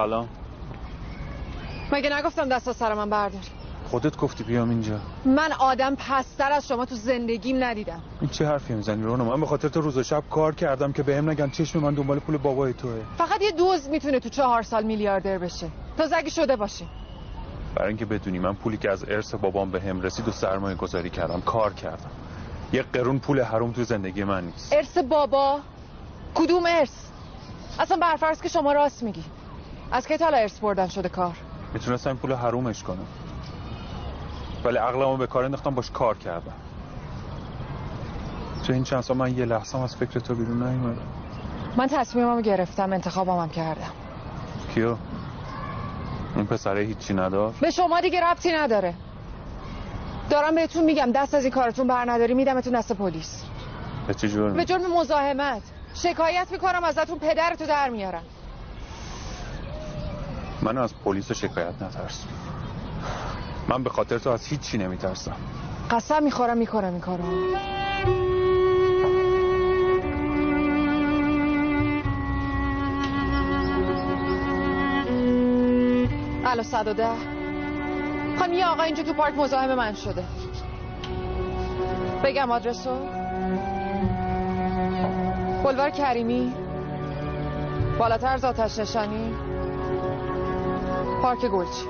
سلام. مگه نگفتم دست از سر من بردار؟ خودت گفتی بیام اینجا. من آدم پستر از شما تو زندگیم ندیدم. این چه حرفی می‌زنی رونا من به خاطر تو روز و شب کار کردم که بهم نگن چشم من دنبال پول بابای توه. فقط یه دوز می‌تونه تو چهار سال میلیاردر بشه. تازه اگه شده باشه. برای اینکه بدونی من پولی که از ارث بابام بهم رسید و سرمایه گذاری کردم کار کردم. یه قرون پول حروم تو زندگی من نیست. ارث بابا؟ کدوم ارث؟ اصلا برفرض که شما راست میگی. از کی تالا ارث بردن شده کار؟ می‌تونستم پول حرومش کنم. ولی عقلمو به کار انداختم باش کار کردم. تو این چند سال من یه لحظه از فکر تو بیرون نیومدم من تصمیممو گرفتم انتخابم کردم. کیو؟ این پسره هیچی ندار؟ به شما دیگه ربطی نداره. دارم بهتون میگم دست از این کارتون بر نداری میدمتون دست پلیس. به چه جرمی؟ به جرم مزاحمت. شکایت می‌کنم ازتون پدرتو در میارم. من از پلیس شکایت نترسم. من به خاطر تو از هیچی نمیترسم. قسم می‌خورم می‌کنم این کارو. الو صد و ده. خواهیم یه آقا اینجا تو پارک مزاحم من شده. بگم آدرسو. بلوار کریمی. بالاتر از آتش نشانی. پارک گلچی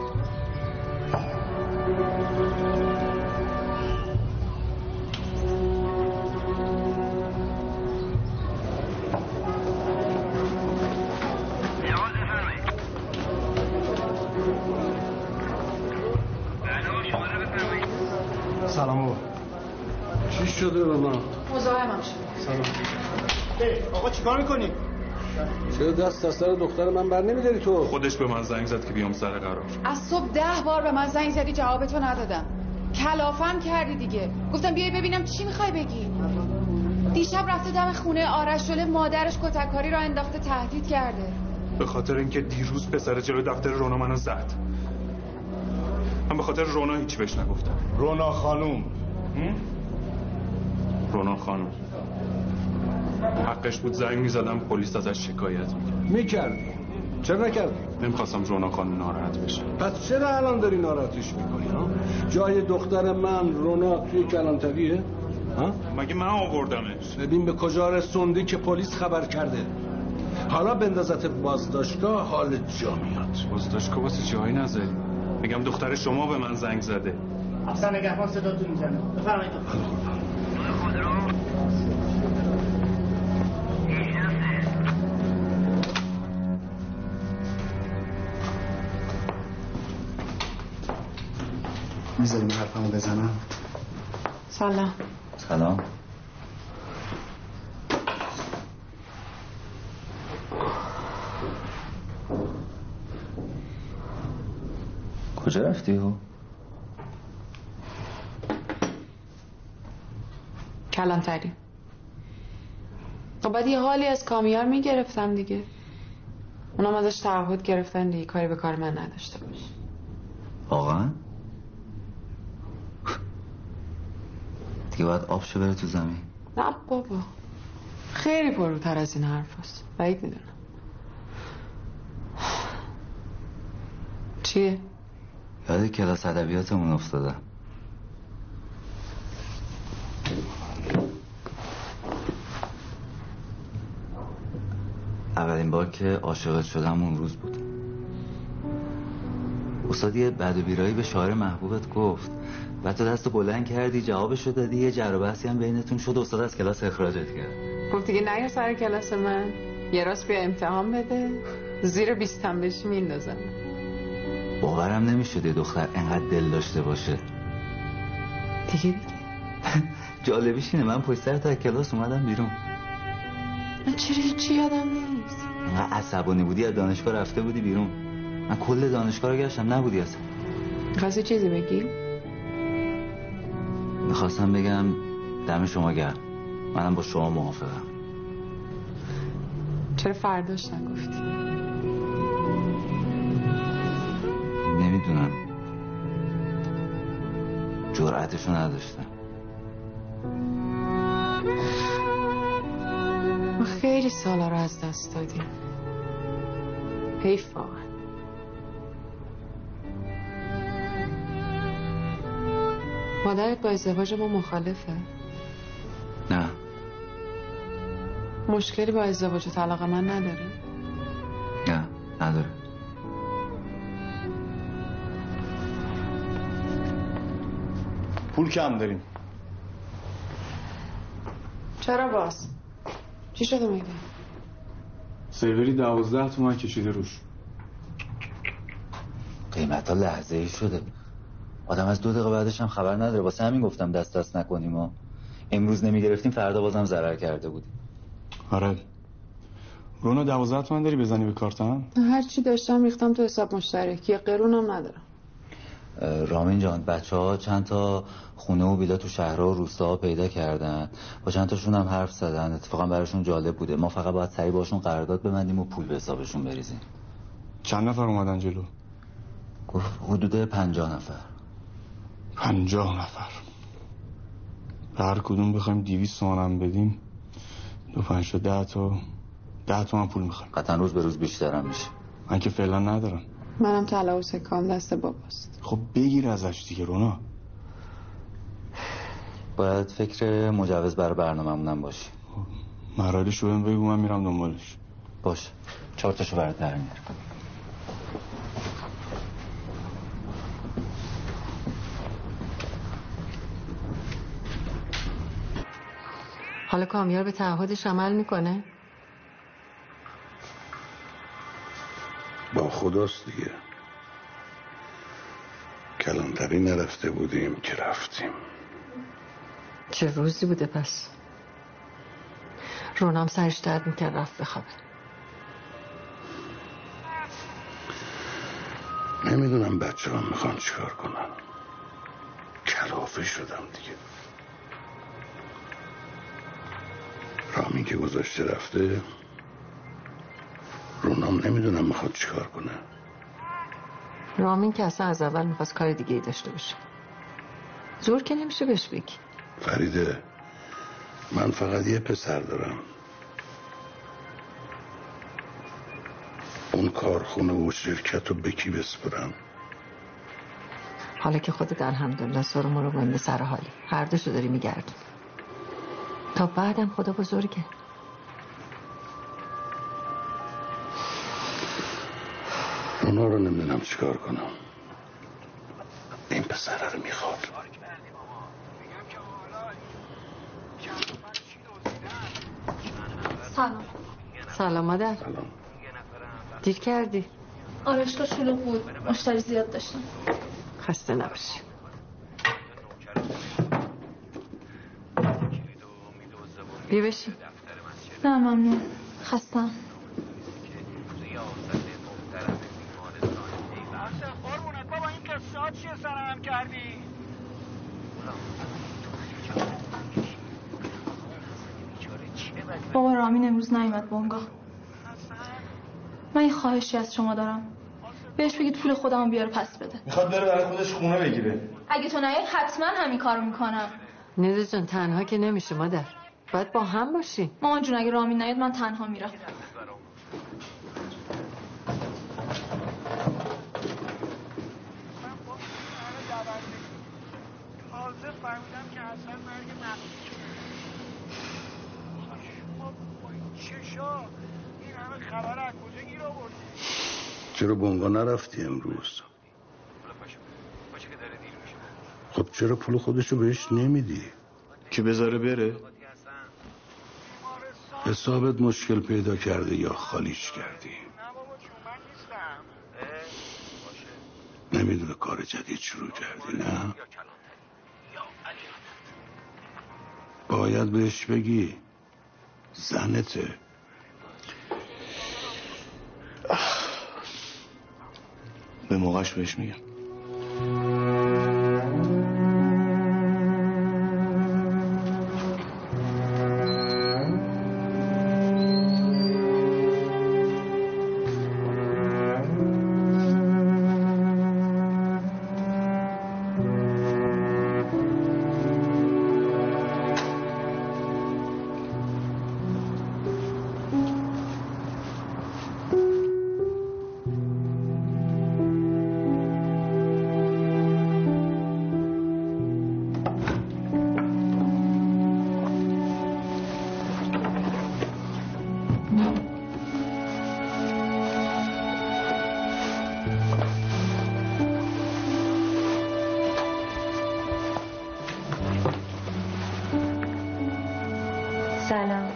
سلام بابا چی شده به من مزاحمم شده سلام آقا چیکار می‌کنی؟ چرا دست از سر دختر من بر نمیداری تو؟ خودش به من زنگ زد که بیام سر قرار. از صبح ده بار به من زنگ زدی جواب تو ندادم. کلافم کردی دیگه. گفتم بیای ببینم چی می‌خوای بگی. دیشب رفته دم خونه آرش شله مادرش کتککاری را انداخته تهدید کرده. به خاطر اینکه دیروز پسر جلو دفتر رونا منو زد. من به خاطر رونا هیچی بهش نگفتم. رونا خانوم. رونا خانم حقش بود زنگ می‌زدم پلیس ازش شکایت می‌کرد. می‌کردی؟ چرا نکردی؟ نمی‌خواستم رونا خانم ناراحت بشه. پس چرا الان داری ناراحتش می‌کنی ها؟ جای دختر من رونا توی کلانتریه ها؟ مگه من آوردمش؟ ببین به کجا رسوندی که پلیس خبر کرده. حالا بندازت بازداشتگاه حال جا میاد. بازداشتگاه واسه جایی نذاری میگم دختر شما به من زنگ زده. افسر نگهبان صداتون می‌زنه. بفرمایید می‌ذاریم حرفمو بزنم سلام. سلام. کجا رفتی او؟ کلانتری. خب باید یه حالی از کامیار می‌گرفتم دیگه. اونم ازش تعهد گرفتن دیگه. کاری به کار من نداشته باش. واقعا؟ دیگه باید آبشو بره تو زمین. نه بابا. خیلی پروتر از این حرف هست. بعید می‌دونم. چیه؟ یاد کلاس ادبیاتمون افتادم اولین بار که عاشقت شدم اون روز بود. استاد یه بد و بیرایی به شاعر محبوبت گفت و تو دست بلند کردی جوابشو دادی یه جر هم بینتون شد استاد از کلاس اخراجت کرد. گفت دیگه نیا سر کلاس من. یه راست بیا امتحان بده. زیر بیستم بشی میندازم. باورم نمی‌شد یه دختر انقدر دل داشته باشه. دیگه دیگه. جالبیش اینه من پشت سر تا کلاس اومدم بیرون. من چرا هیچی یادم نیست؟ انقدر عصبانی بودی از دانشگاه رفته بودی بیرون. من کل دانشگاه رو گشتم. نبودی اصلا. خواستی چیزی بگی؟ می‌خواستم بگم دم شما گرم. منم با شما موافقم. چرا فرداش نگفتی؟ نمی‌دونم. جرأتشو نداشتم. ما خیلی سالا رو از دست دادیم. حیف واقعا. مادرت با ازدواج ما مخالفه. نه. مشکلی با ازدواج و طلاق من نداره. نه نداره. پول کم داریم. چرا باز؟ چی شده میگه؟ سروری دوازده تومن کشیده روش. قیمت ها لحظه ای شده آدم از دو دقیقه بعدش هم خبر نداره. واسه همین گفتم دست دست نکنیم و امروز نمی‌گرفتیم فردا بازم ضرر کرده بودیم. آره. رونا دوازده تومن داری بزنی به کارتم؟ هر چی داشتم ریختم تو حساب مشترک. یه قرونم ندارم. رامین جان بچه ها چند تا خونه و ویلا تو شهرها و روستاها پیدا کردن. با چند تاشون هم حرف زدن. اتفاقا براشون جالب بوده. ما فقط باید سریع باشون قرارداد ببندیم و پول به حسابشون بریزیم. چند نفر اومدن جلو؟ گفت حدود پنجاه نفر. پنجاه نفر. به هر کدوم بخوایم دیویست تومنم بدیم دو پنج تا ده تا ده تومن پول می‌خوایم. قطعا روز به روز بیشترم میشه. من که فعلا ندارم. منم طلا و سکام دست باباست. خب بگیر ازش دیگه رونا. باید فکر مجوز برای برنامه‌مونم باشی مراحلش رو بگو من میرم دنبالش. باش چهار تاشو برات در میارم. حالا کامیار به تعهدش عمل می‌کنه. با خداست دیگه. کلانتری نرفته بودیم که رفتیم. چه روزی بوده پس؟ رونام سرش درد می‌کرد رفت بخوابه نمی‌دونم بچه هم می‌خوان چیکار کنن. کلافه شدم دیگه. رامین که گذاشته رفته رونام نمی‌دونم می‌خواد چیکار کنه. رامین که اصلا از اول می‌خواست کار دیگه ای داشته باشه. زور که نمیشه بهش بگی. فریده من فقط یه پسر دارم. اون کارخونه و شرکت رو به کی بسپرم؟ حالا که خودت الحمدلله سر مرو گنده سر حالی. هر دوشو داری میگردون تا بعدم خدا بزرگه. اونا رو نمی‌دونم چیکار کنم. این پسره رو می‌خواد. سلام. سلام مادر. سلام. دیر کردی؟ آرشگاه شلوغ بود. مشتری زیاد داشتم. خسته نباشی. بیا بشین نه ممنون. خستم. بابا این قصات چیه سرم کردی بابا رامین امروز نیومد بونگا من یه خواهشی از شما دارم. بهش بگید پول خودمو بیاره پس بده. می‌خواد بره برای خودش خونه بگیره. اگه تو نیای حتما همین کارو می‌کنم. نیده جان تنها که نمیشه مادر. باید با هم باشی مامان جون اگه رامین نیاد من تنها میرم. تازه فهمیدم که اصلا مرگ مقصود شما با این چشا این همه خبر از کجا گیر آوردی چرا بونگا نرفتی امروز؟ خب چرا پول خودشو بهش نمیدی؟ که بذاره بره؟ حسابت مشکل پیدا کرده یا خالیش کردی؟ نه بابا چون من نیستم. نمی‌دونه کار جدید شروع کردی نه؟ باید بهش بگی. زنته. به موقعش بهش میگم. سلام.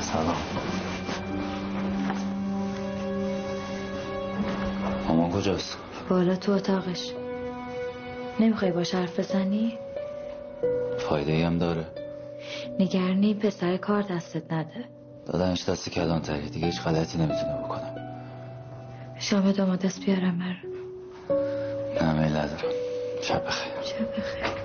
سلام. مامان کجاست؟ بالا تو اتاقش. نمی‌خوای باش حرف بزنی؟ فایده ای هم داره. نگرانی پسر کار دستت نده. دادنش دست کلانتری. دیگه هیچ غلطی نمی‌تونه بکنم شام دست بیارم بر نه میل ندارم. شب بخیر. شب بخیر.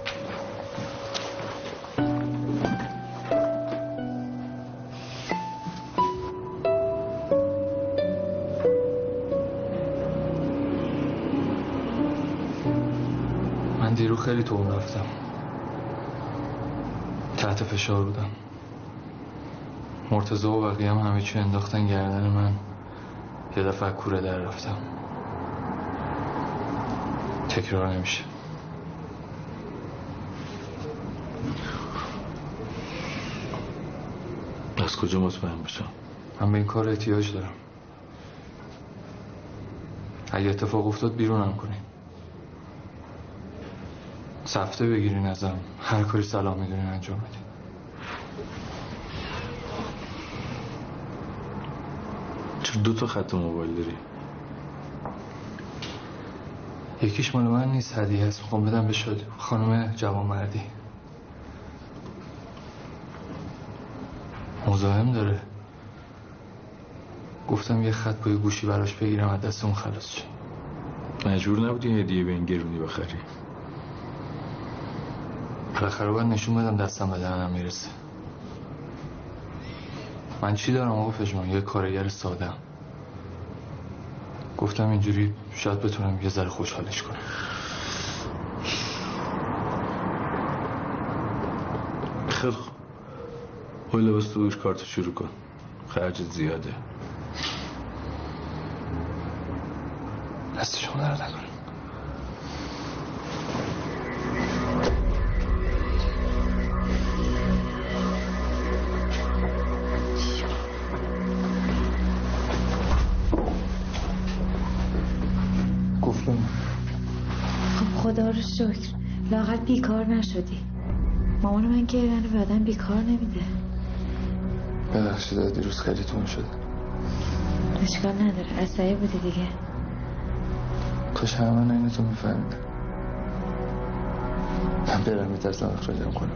خیلی تو رفتم. تحت فشار بودم. مرتضی و بقیه هم همه چی انداختن گردن من. یه دفعه کوره در رفتم. تکرار نمیشه. از کجا مطمئن بشم؟ من به این کار احتیاج دارم. اگه اتفاق افتاد بیرونم کنین سفته بگیرین ازم. هر کاری سلام می‌دونین انجام بدین. چرا دو تا خط موبایل داری؟ یکیش مال من نیست هدیه هست. می‌خوام بدم به شادی. خانم جوانمردی. مزاحم داره. گفتم یه خط با یه گوشی براش بگیرم از دست اون خلاص شه. مجبور نبودی هدیه به این گرونی بخری. بالاخره باید نشون بدم دستم به دهنم می‌رسه. من چی دارم آقا پژمان؟ یه کارگر ساده گفتم اینجوری شاید بتونم یه ذره خوشحالش کنم. خیلی خوب. لباس تو بوش کارتو شروع کن. خرج زیاده. دست شما درد نکنه بیکار نشدی. مامان من که منو بعدم بیکار نمیده. ببخشید دیروز خیلی تون شده اشکال نداره. عصبی بودی دیگه. کاش همه من اینو تو میفهمیدم من برم میترسم اخراجم کنم.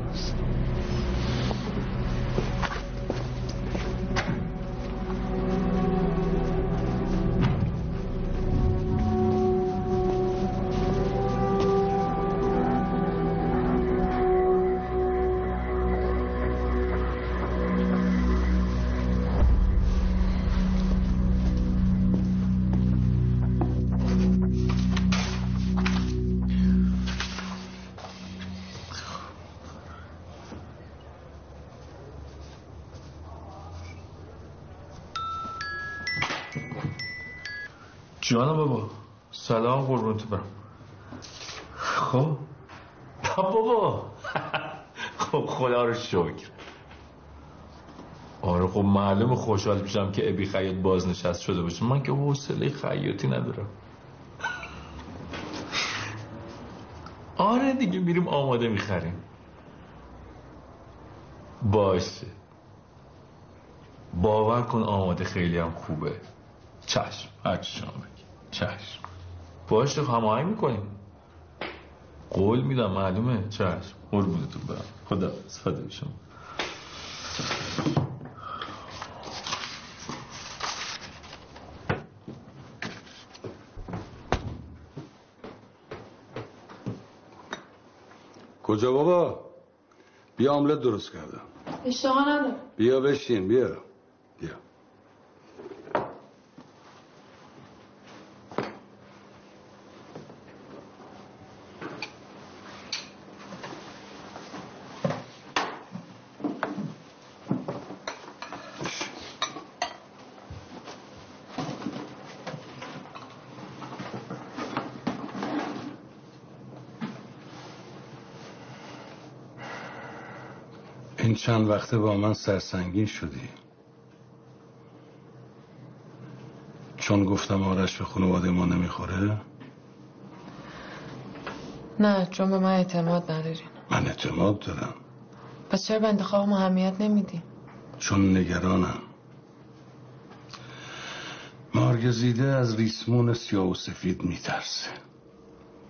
جانم بابا سلام قربونت برم. خب؟ بابا. خب خدا رو شکر. آره خب معلوم خوشحال میشم که ابی خیاط بازنشست شده باشه. من که حوصله خیاطی ندارم. آره دیگه میریم آماده می‌خریم. باشه. باور کن آماده خیلی هم خوبه. چشم هرچی بگی چشم. باشه هماهنگ می‌کنیم. قول میدم معلومه. چشم. قربونتون برم. خدا فدا شما. کجا بابا؟ بیا آملت درست کردم. اشتها نداره بیا بشین بیا. چند وقته با من سرسنگین شدی. چون گفتم آرش به خانواده ما نمی‌خوره؟ نه چون به من اعتماد ندارین من اعتماد دارم. پس چرا به انتخاب اهمیت نمیدی؟ چون نگرانم. مارگزیده از ریسمون سیاه و سفید میترسه.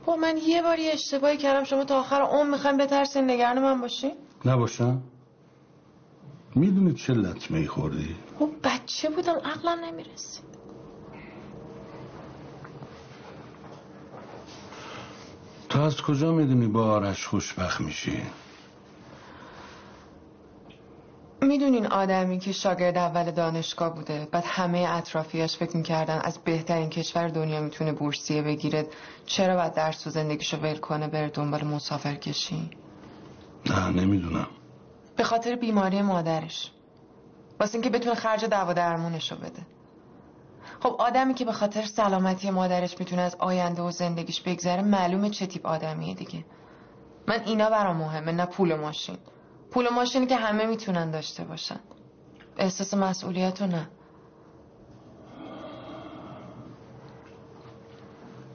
با من یه باری اشتباهی کردم شما تا آخر عمر می‌خوایم بترسین نگران من باشین؟ نباشم. می‌دونی چه لطمه ای خوردی؟ خب بچه بودم عقلم نمی‌رسید. تو از کجا می‌دونی با آرش خوشبخت میشی؟ می‌دونین آدمی که شاگرد اول دانشگاه بوده بعد همه اطرافیاش فکر می‌کردن از بهترین کشور دنیا می‌تونه بورسیه بگیره چرا باید درس و زندگیشو ول کنه بره دنبال مسافر کشی نه نمی‌دونم. به خاطر بیماری مادرش. واسه اینکه بتونه خرج دوا درمونشو بده. خب آدمی که به خاطر سلامتی مادرش می‌تونه از آینده و زندگیش بگذره معلومه چه تیپ آدمیه دیگه. من اینا برام مهمه نه پول و ماشین. پول و ماشینی که همه می‌تونن داشته باشن. احساس مسئولیت رو نه.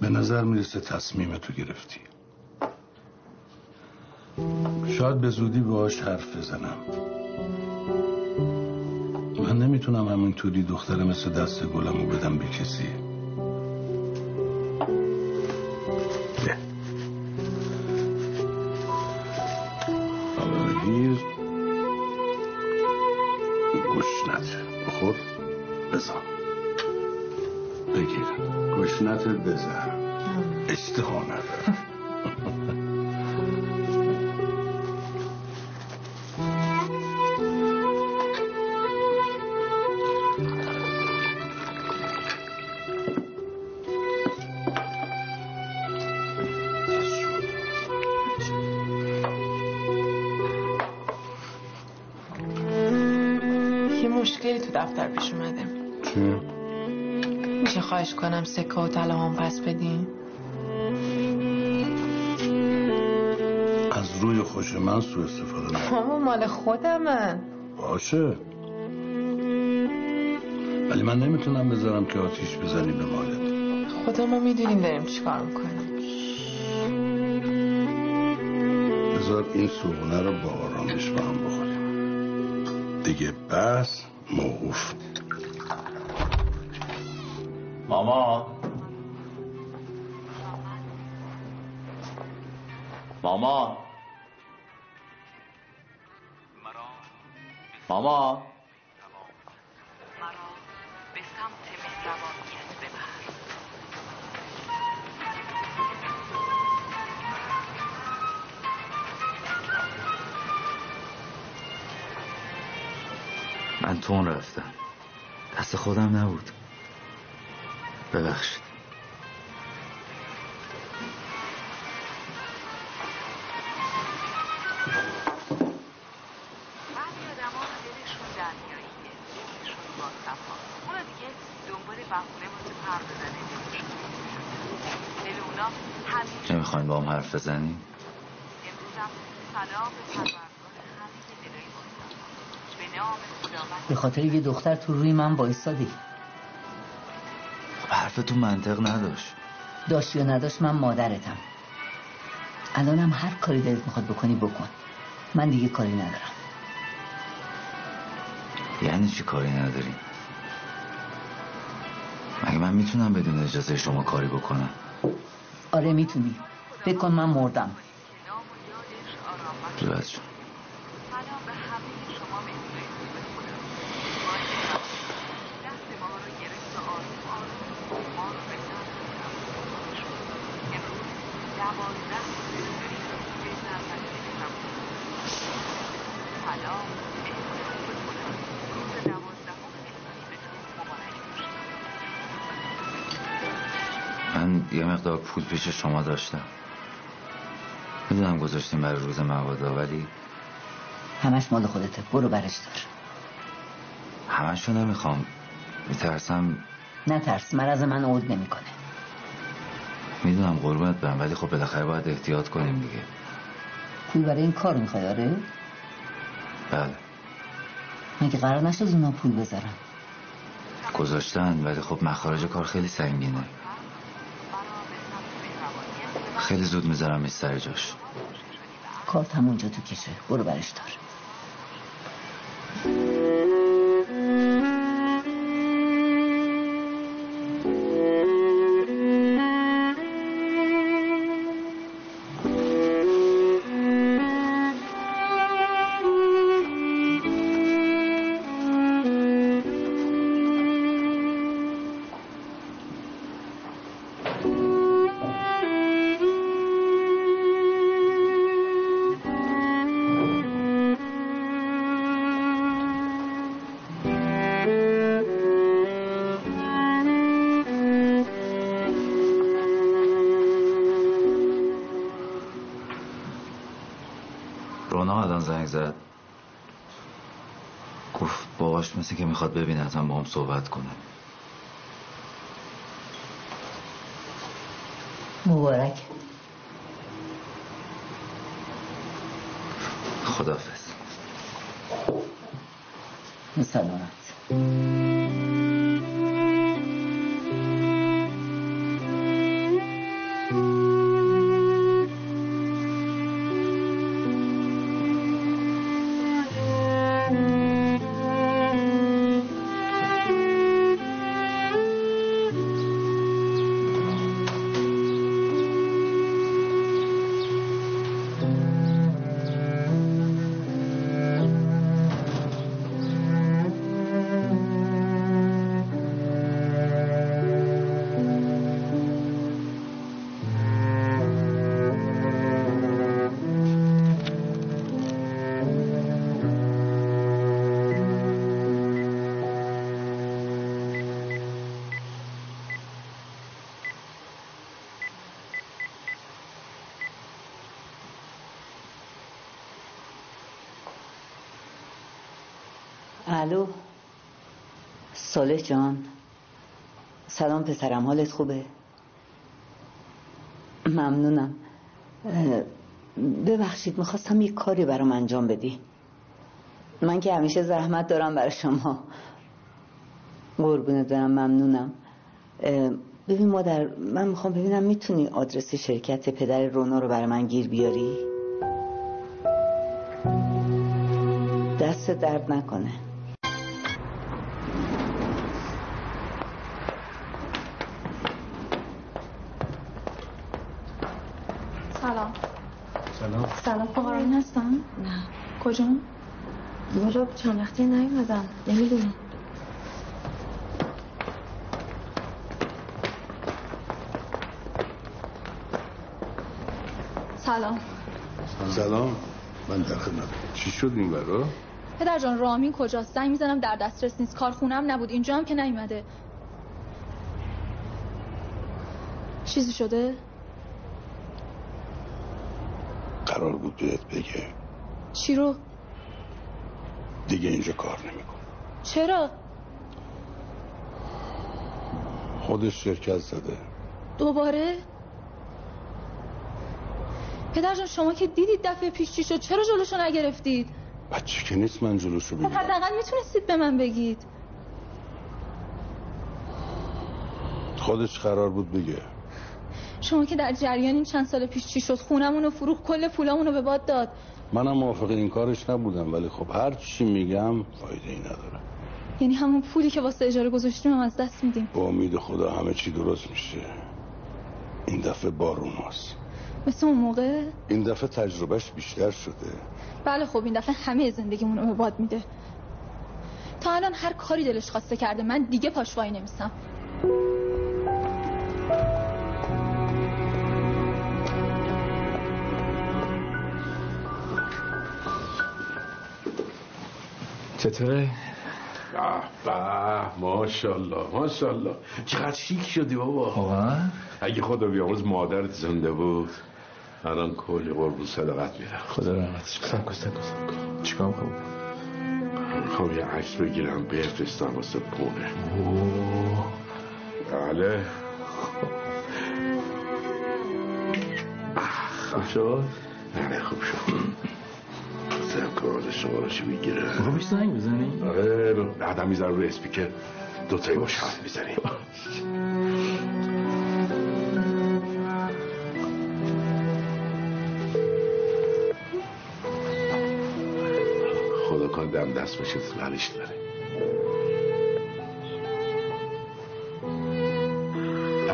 به نظر می‌رسه تصمیم تو گرفتی. شاید به زودی باهاش حرف بزنم. من نمی‌تونم همینطوری دختر مثل دست گلمو بدم به کسی. بگیر گشنت بخور بزن. بگیر. گشنت بزن. اشتها نداره. مشکلی تو دفتر پیش اومده. چی؟ میشه خواهش کنم سکه و طلا هم پس بدین؟ از روی خوش من سو استفاده ماما مال خودمه. باشه. ولی من نمی‌تونم بذارم که آتیش بزنی به مالت. خودمو می‌دونیم داریم چیکار می‌کنیم. بذار این صبونه رو با آرامش با هم بخوریم. دیگه. بس موقوف ماما. ماما. ماما. تون رفتم دست خودم نبود ببخشید نمی‌خواین با هم حرف بزنیم امروزم سلام به پروردگار همه دلای با صفا به خاطر یه دختر تو روی من وایستادی. حرف تو منطق نداشت. داشت یا نداشت من مادرتم. الانم هر کاری دلت می‌خواد بکنی بکن. من دیگه کاری ندارم. یعنی چی کاری نداری؟ مگه من می‌تونم بدون اجازه شما کاری بکنم؟ آره می‌تونی. بکن من مردم. جون پول پیش شما داشتم. می‌دونم گذاشتیم برای روز مبادا ولی همش مال خودته. برو برش دار. همشو نمی‌خوام. میترسم. نترس. مرض من عود نمی‌کنه. می‌دونم قربونت برم ولی خب بالاخره باید احتیاط کنیم دیگه. پول برای این کار می‌خوای آره؟ بله. مگه قرار نشد اونا پول بذارم؟ گذاشتن ولی خب مخارج کار خیلی سنگینه. خیلی زود می‌ذارم سر جاش. کارت همونجا تو کشه برو برش دار. مثل که می‌خواد ببینتم با هم صحبت کنه. مبارک. خدافز سلامت صالح جان سلام پسرم حالت خوبه؟ ممنونم. ببخشید می‌خواستم یک کاری برام انجام بدی. من که همیشه زحمت دارم برای شما. قربونه دارم ممنونم. ببین مادر من می‌خوام ببینم می‌تونی آدرس شرکت پدر رونا رو برای من گیر بیاری؟ دست درد نکنه سلام سلام سلام فقران هستم؟ نه. کجا والا چند وقتی نیومدم. نمی‌دونم. سلام. سلام. من در خدمت. چی شد این برا؟ پدر جان رامین کجاست؟ زنگ می‌زنم در دسترس نیست. کارخونم نبود. اینجا هم که نیومده. چیزی شده؟ قرار بود بهت بگه. چی رو؟ دیگه اینجا کار نمیکن چرا؟ خودش شرکت زده. دوباره؟ پدر جان شما که دیدید دفعه پیش چی شد؟ چرا جلوشو نگرفتید؟ بچه که نیست من جلوشو خب بگیرم حداقل می‌تونستید به من بگید. خودش قرار بود بگه. شما که در جریان این چند سال پیش چی شد؟ خونمون رو فروخت کل پولامون رو به باد داد. منم موافق این کارش نبودم ولی خب هر چی میگم فایده ای نداره. یعنی همون پولی که واسه اجاره گذاشتیم هم از دست میدیم. با امید خدا همه چی درست میشه. این دفعه بارون هست. مثل اون موقع؟ این دفعه تجربهش بیشتر شده. بله خب این دفعه همه زندگیمون رو به باد میده. تا الان هر کاری دلش خواسته کرده من دیگه پاش وای نمیسم چطوره؟ به ماشاءالله ماشاءالله. چقدر شیک شدی بابا. واقعا؟ اگه خدا بیامرز مادرت زنده بود. الان کلی قربون صدقت میرم خدا رحمتش کنه. سب کن سب کن چیکار کنم؟ می‌خوام یه عکس بگیرم بفرستم واسه پونه. بله. خوب شد؟ بله خوب شد. کن شمارش می‌گیرم می‌خوای بهش زنگ بزنی؟ آره بعدم می‌ذارم روی اسپیکر. دوتایی باشه حرف می‌زنیم خدا کن دم دست بشه زنش داره.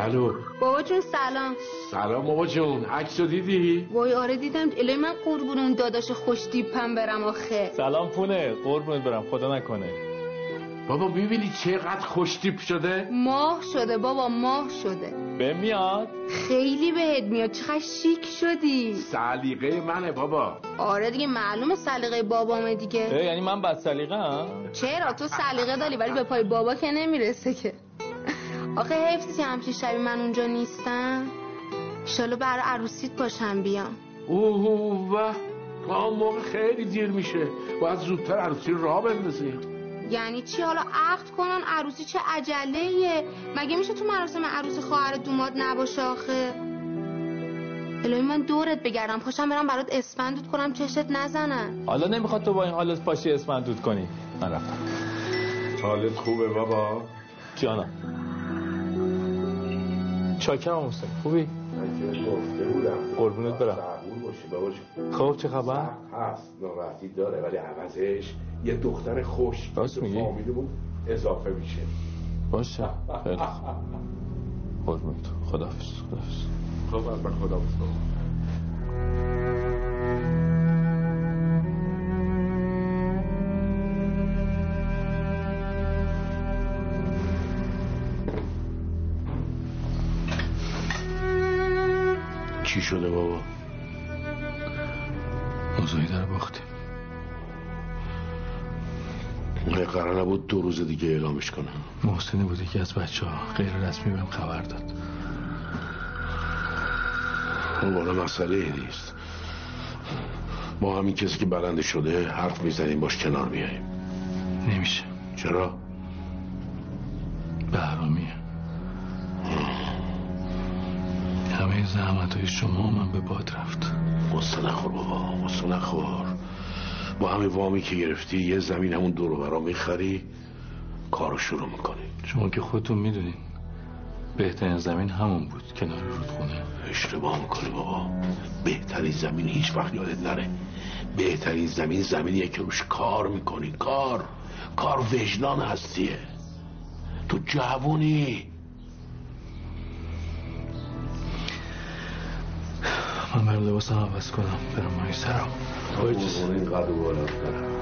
الو بابا جون سلام. سلام بابا جون. عکس رو دیدی؟ وای آره دیدم. الهی من قربون اون داداش خوش دیپم برم آخه. سلام پونه. قربونت برم. خدا نکنه. بابا می‌بینی چقدر خوش تیپ شده؟ ماه شده بابا ماه شده. به میاد؟ خیلی بهت میاد. چقدر شیک شدی. سلیقه منه بابا. آره دیگه معلومه سلیقه بابامه دیگه. یعنی من بد سلیقه هم چرا؟ تو سلیقه داری ولی به پای بابا که نمی‌رسه که. آخه حیفتی که همچین شبی من اونجا نیستم ایشالا برای عروسیت باشم بیام. اوه و تا موقع خیلی دیر میشه. باید زودتر عروسی رو راه بندازیم. یعنی چی؟ حالا عقد کنن؟ عروسی چه عجله مگه میشه تو مراسم عروسی خواهر دوماد نباشه آخه؟ الهی من دورت بگردم. پاشم برم برات اسفندود کنم. چشت نزنن حالا نمی‌خواد تو با این حالت پاشی اسم دود کنی. من رفتم. حالت خوبه بابا. جانم. چاکرم حسین. خوبی؟ قربونت برم. خب چه خبر؟ هست ناراحتی داره ولی عوضش یه دختر خوش راست میگی؟ اضافه میشه باشه. خیلی قربونت. خداحافظ خداحافظ. خب از چی شده بابا؟ موضوعی در باختیم. قرار نبود دو روز دیگه اعلامش کنم محسنی بود یکی از بچه ها غیر رسمی بهم خبر داد. اون بالا مسئله نیست. ما همین کسی که برنده شده حرف می‌زنیم باش کنار میاییم نمیشه. چرا؟ زحمت های شما من به باد رفت. قصه نخور بابا قصه نخور. با همه وامی که گرفتی یه زمین همون دور و برا می‌خری کارو شروع می‌کنی. شما که خودتون می‌دونین بهترین زمین همون بود کنار رودخونه. اشتباه می‌کنی بابا. بهترین زمین هیچ وقت یادت نره. بهترین زمین زمینیه که روش کار می‌کنی. کار کار وجدان هستیه. تو جوونی. من برم لباسم عوض کنم برم مای سرم. این قدر بالا. سلام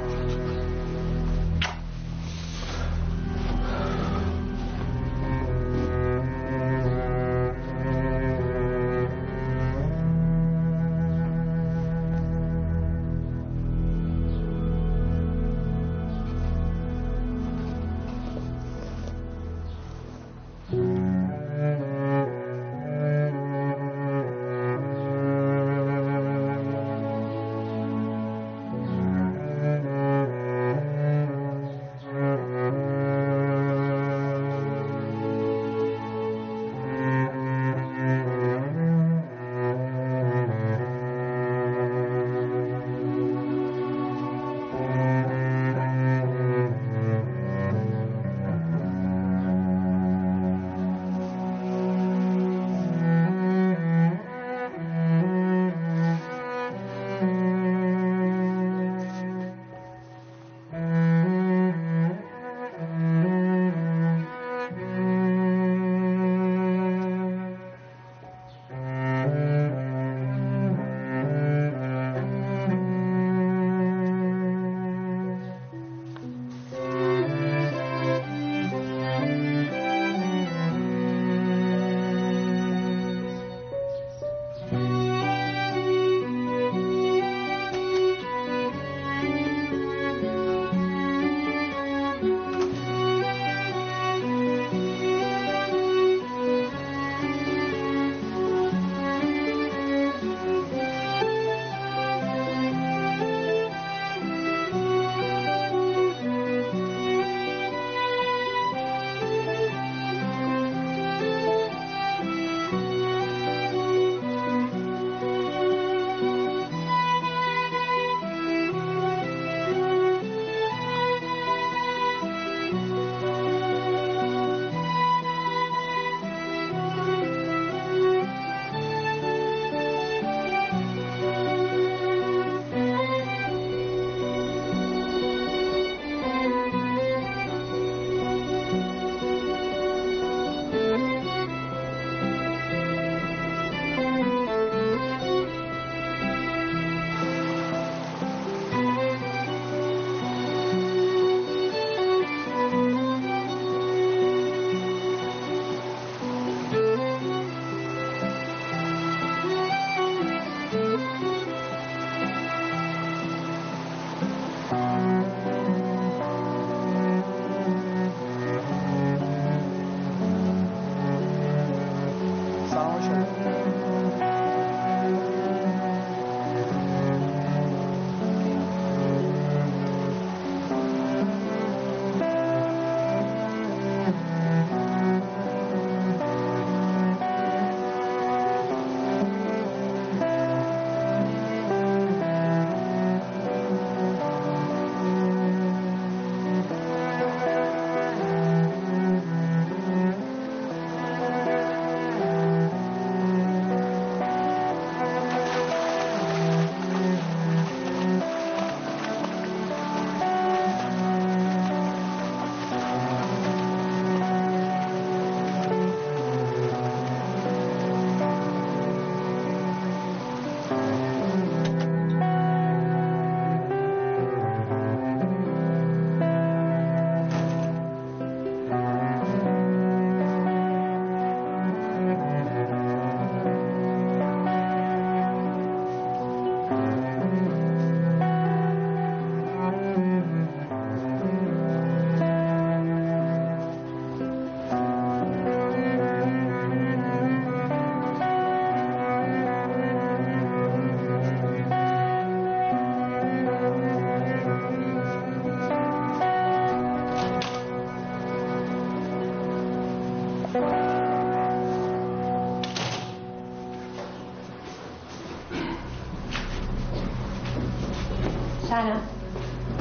سلام.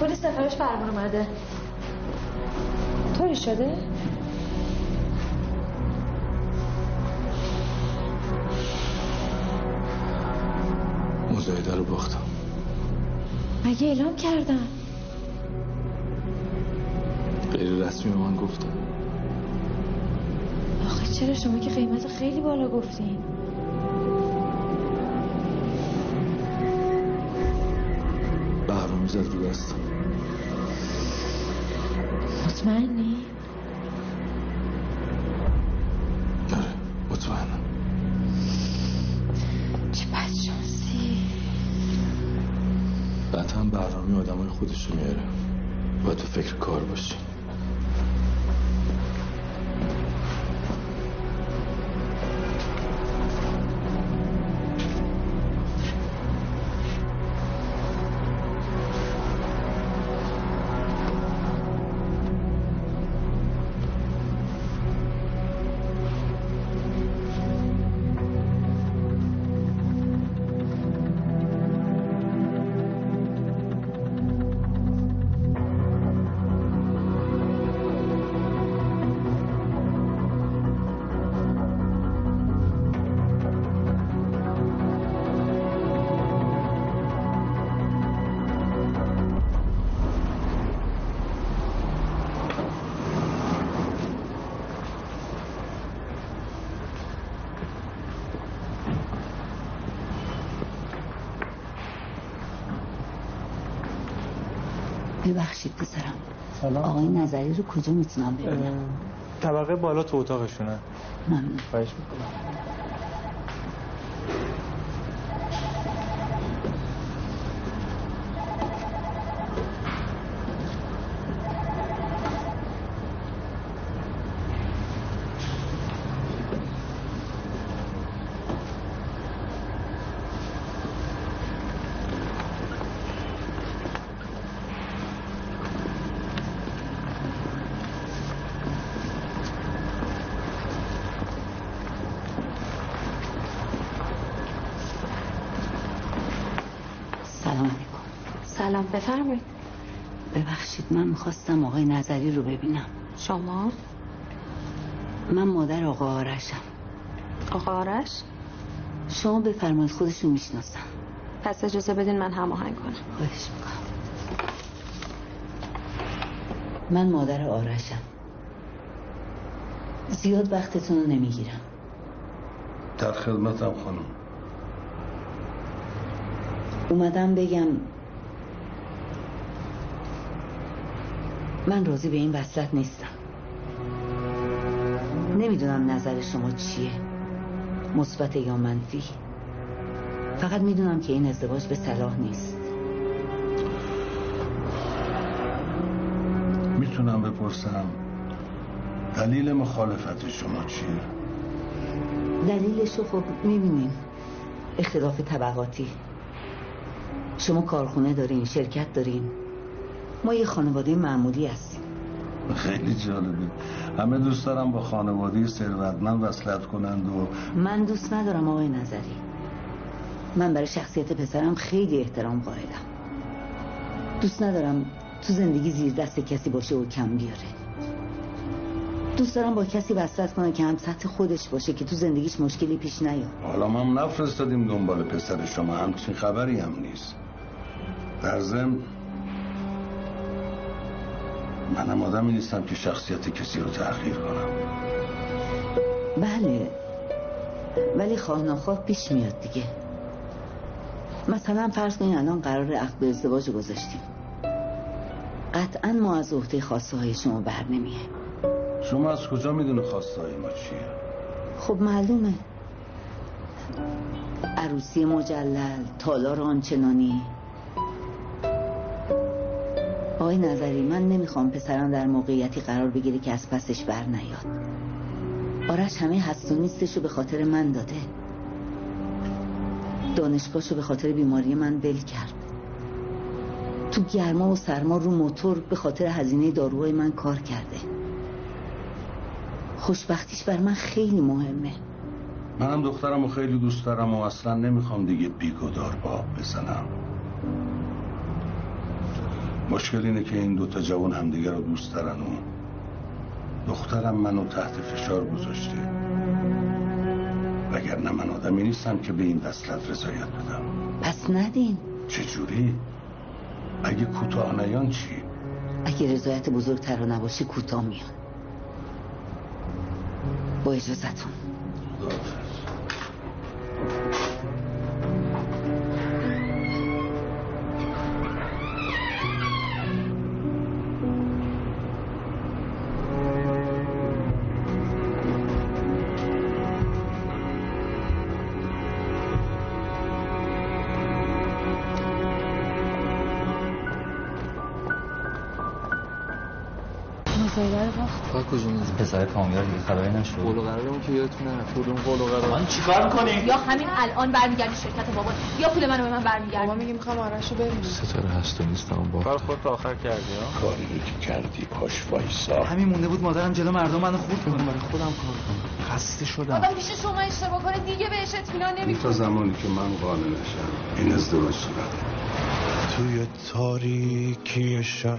پلیس سفارش فرمون اومده. طوری شده؟ مزایده رو باختم. مگه اعلام کردم؟ غیر رسمی به من گفتم چرا شما که قیمت خیلی بالا گفتین؟ بهرامی زد رو دستم مطمئنی؟ آره مطمئنم. چه بدشانسی. بعد هم بهرامی آدمای خودش رو میاره. باید تو فکر کار باشی. ببخشید پسرم. سلام. آقای نظری رو کجا می‌تونم ببینم؟ طبقه بالا تو اتاقشونه. ممنون. خواهش می‌کنم سلام علیکم سلام بفرمایید. ببخشید من می‌خواستم آقای نظری رو ببینم. شما؟ من مادر آقا آرشم. آقا آرش؟ شما بفرمایید خودشون می‌شناسم. پس اجازه بدین من هماهنگ کنم. خواهش می‌کنم. من مادر آرشم. زیاد وقتتون رو نمی‌گیرم. در خدمتم خانم. اومدم بگم من راضی به این وصلت نیستم. نمی‌دونم نظر شما چیه. مثبت یا منفی. فقط می‌دونم که این ازدواج به صلاح نیست. می‌تونم بپرسم دلیل مخالفت شما چیه؟ دلیلش رو خب می‌بینیم. اختلاف طبقاتی. شما کارخونه دارین شرکت دارین. ما یه خانواده معمولی هستیم. خیلی جالبه. همه دوست دارم با خانواده ثروتمند وصلت کنند و من دوست ندارم آقای نظری. من برای شخصیت پسرم خیلی احترام قائلم. دوست ندارم تو زندگی زیر دست کسی باشه و کم بیاره. دوست دارم با کسی وصلت کنه که هم سطح خودش باشه که تو زندگیش مشکلی پیش نیاد. حالا ما هم نفرستادیم دنبال پسر شما. همچین خبری هم نیست. در ضمن منم آدمی نیستم که شخصیت کسی رو تأخیر کنم. بله. ولی خواه ناخواه پیش میاد دیگه. مثلا فرض کنین الان قرار عقد به ازدواج گذاشتیم. قطعا ما از عهده خواسته های شما بر نمیه. شما از کجا می‌دونه خواسته های ما چیه؟ خب معلومه. عروسی مجلل تالار آنچنانی. آقای نظری. من نمی‌خوام پسرم در موقعیتی قرار بگیره که از پسش بر نیاد. آرش همه هست و نیستشو به خاطر من داده. دانشگاهشو به خاطر بیماری من ول کرد. تو گرما و سرما رو موتور به خاطر هزینه داروهای من کار کرده. خوشبختیش بر من خیلی مهمه. منم دخترم و خیلی دوست دارم و اصلا نمی‌خوام دیگه بیگدار با بزنم. مشکل اینه که این دوتا جوان همدیگه رو دوست دارن و دخترم منو تحت فشار گذاشته. وگرنه من آدمی نیستم که به این وصلت رضایت بدم. پس ندین. چجوری؟ اگه کوتاه نیان چی؟ اگه رضایت بزرگتر رو نباشه کوتاه میان. با اجازتون. تا کجا میزی پسر کامیار دیگه خبری نشد. قول و قرارمون که یادتون نره کدوم قول و قرار من چیکار کنیم؟ یا همین الان برمیگردی شرکت بابا. یا پول منو به من برمیگردی. بابا میگه می‌خوام آرشو ببینم ستاره هست و نیستم با کار خودت آخر کردی ها؟ کاری رو که کردی پاش وایسا. همین مونده بود مادرم جلو مردم منو خورد کنه. برای خودم کار کنم. خسته شدم. آدم پیش شما اشتباه کنه. دیگه بهش اطمینان این تا نمی‌کنه زمانی که من قانع نشم. این ازدواج صورت توی تاریکی شب.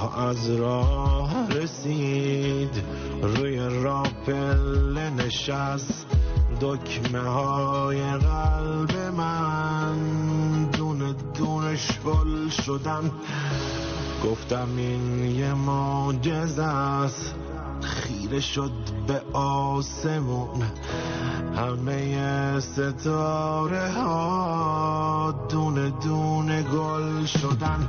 ماه از راه رسید. روی راپل نشست. دکمه های قلب من. دونه دونه شل شدن. گفتم این یه معجزه است. خیره شد به آسمون. همه ستاره ها دونه دونه گل شدن.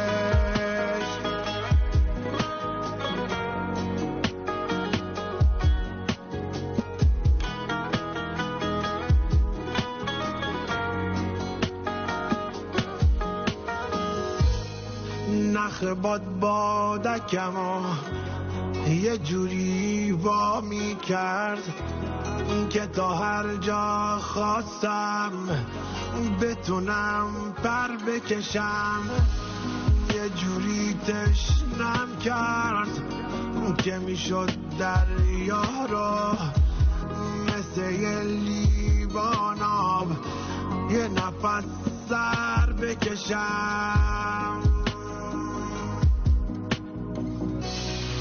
نخ باد بادکم یه جوری وا می کرد که تا هر جا خواستم بتونم پر بکشم. یه جوری تشنم کرد که می‌شد دریا رو قصه لیواناب یه نفس سر بکشم.